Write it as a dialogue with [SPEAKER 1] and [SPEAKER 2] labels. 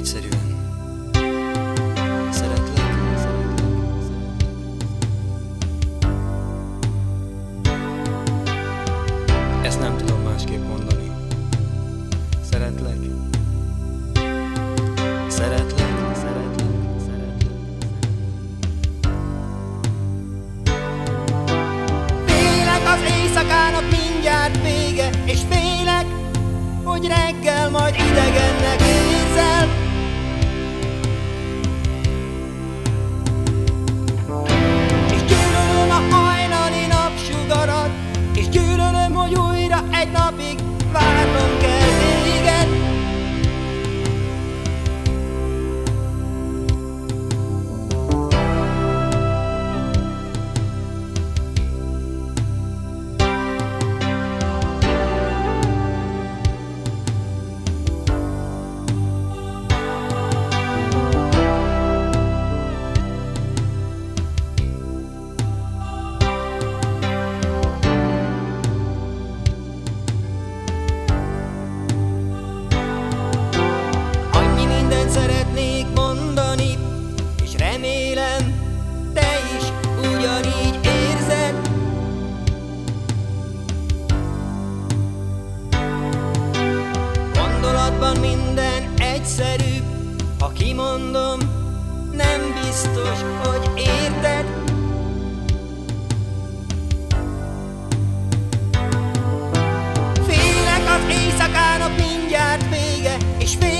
[SPEAKER 1] egyszerűen szeretlek. Ezt nem tudom másképp mondani. Szeretlek. Szeretlek. mindjárt vége, és félek, hogy reggel majd idegen. egyszerűbb, ha kimondom, nem biztos, hogy érted. Félek az éjszakának mindjárt vége, és még